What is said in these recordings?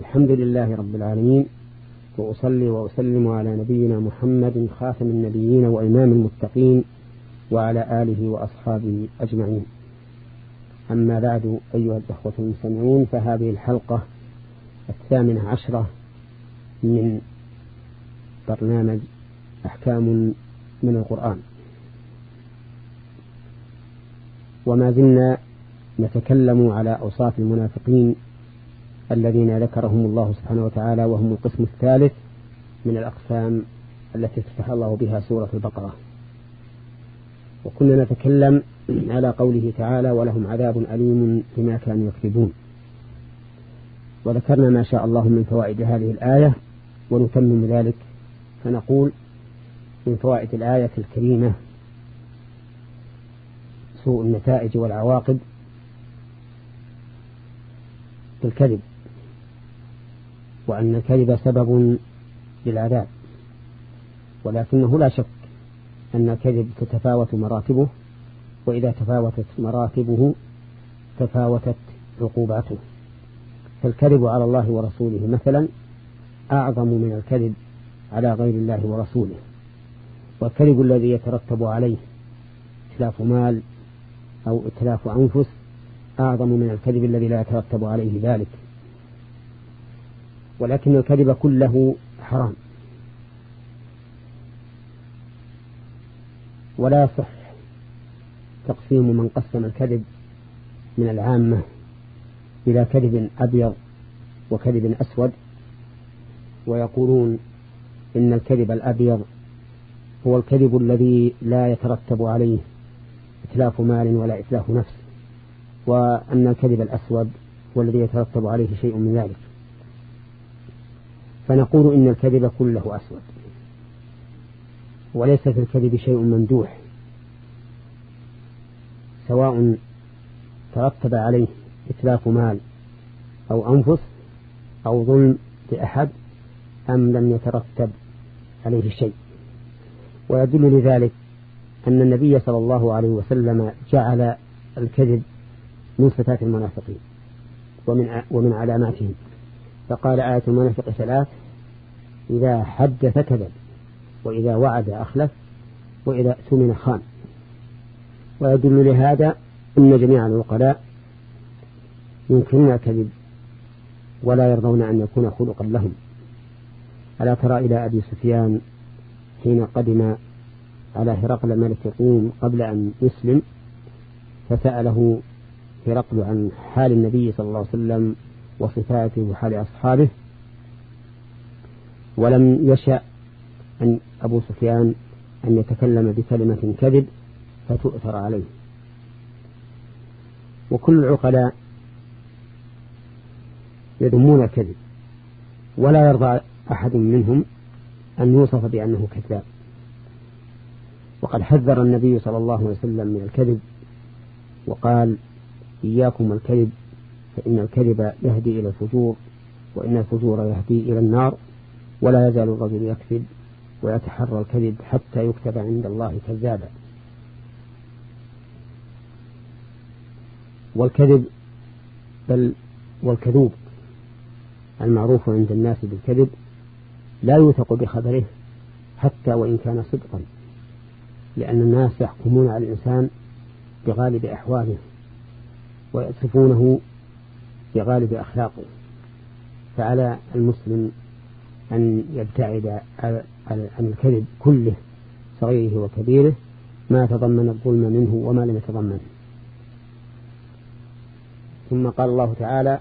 الحمد لله رب العالمين وأصلي وأسلم على نبينا محمد خاتم النبيين وإمام المتقين وعلى آله وأصحابه أجمعين. أما بعد أيها الأخوة المستمعون فهذه الحلقة الثامنة عشرة من برنامج أحكام من القرآن. وما زلنا نتكلم على أوصاف المنافقين الذين ذكرهم الله سبحانه وتعالى وهم القسم الثالث من الأقسام التي افتح الله بها سورة البقرة. وكنا نتكلم على قوله تعالى ولهم عذاب أليم بما كانوا يكذبون وذكرنا ما شاء الله من فوائد هذه الآية ونتمم ذلك فنقول من فوائد الآية الكريمة سوء النتائج والعواقب في الكذب وأن الكذب سبب للعذاب ولكنه لا شك أن الكذب تتفاوت مراتبه وإذا تفاوتت مراتبه تفاوتت عقوباته. فالكذب على الله ورسوله مثلا أعظم من الكذب على غير الله ورسوله. والكذب الذي يترتب عليه إتلاف مال أو إتلاف أنفس أعظم من الكذب الذي لا يترتب عليه ذلك. ولكن الكذب كله حرام. ولا يصح تقسيم من قسم الكذب من العامة إلى كذب أبيض وكذب أسود. ويقولون إن الكذب الأبيض هو الكذب الذي لا يترتب عليه إتلاف مال ولا إتلاف نفس وأن الكذب الأسود هو الذي يترتب عليه شيء من ذلك. فنقول إن الكذب كله أسود. وليس في الكذب شيء ممدوح. سواء ترتب عليه إتلاف مال أو أنفس أو ظلم لأحد أم لم يترتب عليه شيء. ويدل لذلك أن النبي صلى الله عليه وسلم جعل الكذب من صفات المنافقين ومن ومن علاماتهم. فقال آية المنافق ثلاث إذا حدث كذب وإذا وعد أخلف وإذا اؤتمن خان. ويدل لهذا أن جميع العقلاء ينكرون الكذب ولا يرضون أن يكون خلقا لهم. ألا ترى إلى أبي سفيان حين قدم على هرقل ملك الروم قبل أن يسلم فسأله هرقل عن حال النبي صلى الله عليه وسلم وصفاته وحال أصحابه ولم يشأ أن أبو سفيان أن يتكلم بكلمة كذب فتؤثر عليه. وكل العقلاء يذمون الكذب ولا يرضى أحد منهم أن يوصف بأنه كذاب. وقد حذر النبي صلى الله عليه وسلم من الكذب وقال إياكم الكذب فإن الكذب يهدي إلى الفجور وإن الفجور يهدي إلى النار. ولا يزال الرجل يكذب ويتحرى الكذب حتى يكتب عند الله كذابا. والكذب بل والكذوب المعروف عند الناس بالكذب لا يوثق بخبره حتى وإن كان صدقا لأن الناس يحكمون على الإنسان بغالب أحواله ويصفونه بغالب أخلاقه فعلى المسلم أن يبتعد عن الكذب كله صغيره وكبيره ما تضمن الظلم منه وما لم يتضمنه ثم قال الله تعالى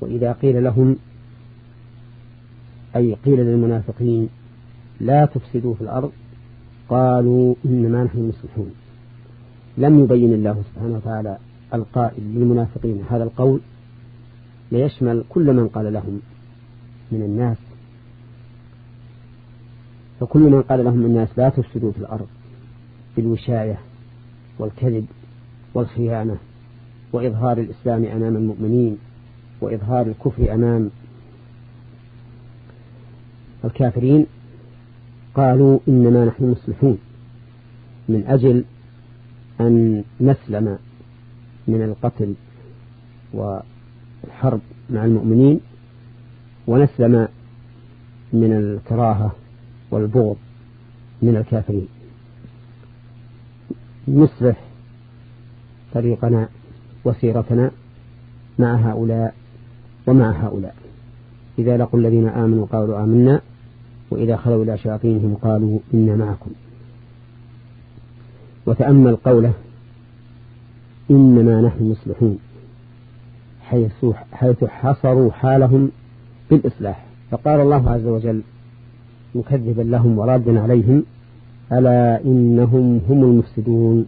وإذا قيل لهم أي قيل للمنافقين لا تفسدوا في الأرض قالوا إنما نحن مصلحون لم يبين الله سبحانه وتعالى القائل للمنافقين هذا القول ليشمل كل من قال لهم. من الناس. فكل من قال لهم الناس لا تفسدوا في الأرض بالوشاية والكذب والخيانة وإظهار الإسلام أمام المؤمنين وإظهار الكفر أمام الكافرين قالوا إنما نحن مصلحون من أجل أن نسلم من القتل الحرب مع المؤمنين ونسلم من الكراهة والبغض من الكافرين. نصلح طريقنا وسيرتنا مع هؤلاء ومع هؤلاء. إذا لقوا الذين آمنوا قالوا آمنا وإذا خلوا إلى شياطينهم قالوا إنا معكم. وتأمل قوله إنما نحن مصلحون حيث, حيث حصروا حالهم بالإصلاح فقال الله عز وجل مكذبا لهم ورادا عليهم ألا إنهم هم المفسدون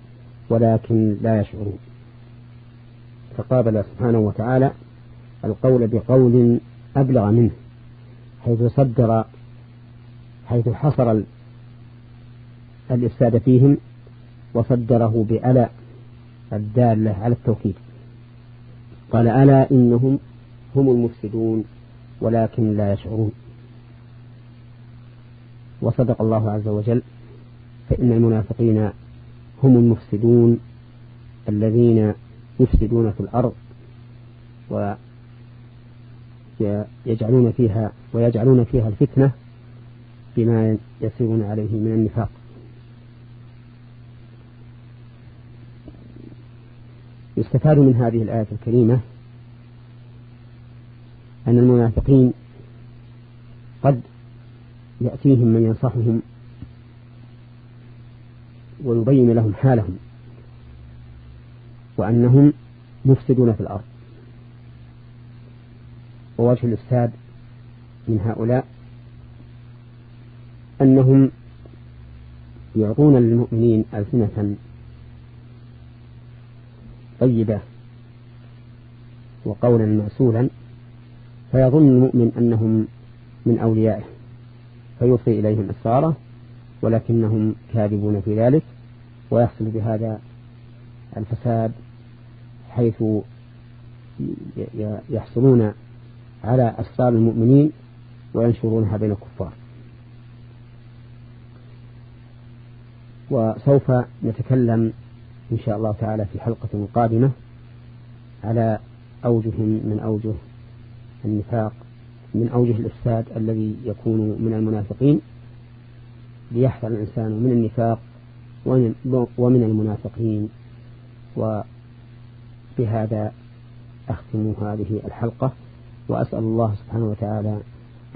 ولكن لا يشعرون. فقابل سبحانه وتعالى القول بقول أبلغ منه حيث صدر حيث حصر الإفساد فيهم وصدره بألا الدالة على التوكيد. قال ألا إنهم هم المفسدون. ولكن لا يشعرون. وصدق الله عز وجل فإن المنافقين هم المفسدون الذين يفسدون في الأرض ويجعلون فيها ويجعلون فيها الفتنة بما يسيرون عليه من النفاق. يستفاد من هذه الآية الكريمة أن المنافقين قد يأتيهم من ينصحهم ويبين لهم حالهم وأنهم مفسدون في الأرض. ووجه الإفساد من هؤلاء أنهم يعطون للمؤمنين ألسنة طيبة وقولا مأسولا فيظن المؤمن أنهم من أوليائه فيوصي إليهم إسراره ولكنهم كاذبون في ذلك ويحصل بهذا الفساد حيث يحصلون على أسرار المؤمنين وينشرونها بين الكفار. وسوف نتكلم إن شاء الله تعالى في حلقة قادمة على أوجه من أوجه النفاق من أوجه الإفساد الذي يكون من المنافقين ليحذر الإنسان من النفاق ومن المنافقين. وبهذا أختم هذه الحلقة وأسأل الله سبحانه وتعالى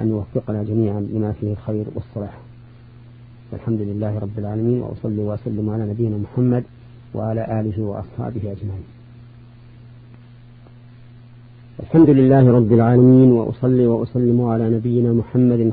أن يوفقنا جميعا لما فيه الخير والصلاح. والحمد لله رب العالمين وأصلي وأسلم على نبينا محمد وعلى آله وأصحابه أجمعين. الحمد لله رب العالمين وأصلي وأسلم على نبينا محمد